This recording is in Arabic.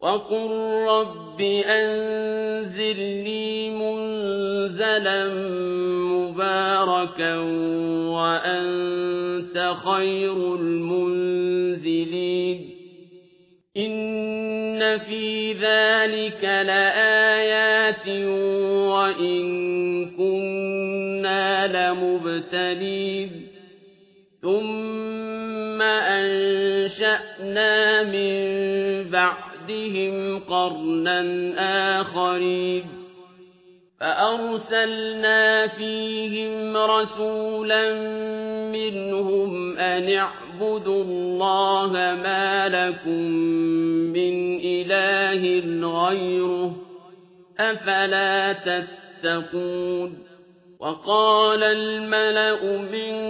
وقل رب أنزلني منزلا مباركا وأنت خير المنزلين إن في ذلك لآيات وإن كنا لمبتلين ثم أنشأنا من بعدهم قرنا آخرين فأرسلنا فيهم رسولا منهم أن اعبدوا الله ما لكم من إله غيره أفلا تتقون وقال الملأ من